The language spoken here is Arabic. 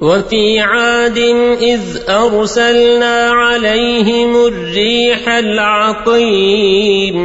وفي عاد إذ أرسلنا عليهم الريح العقيم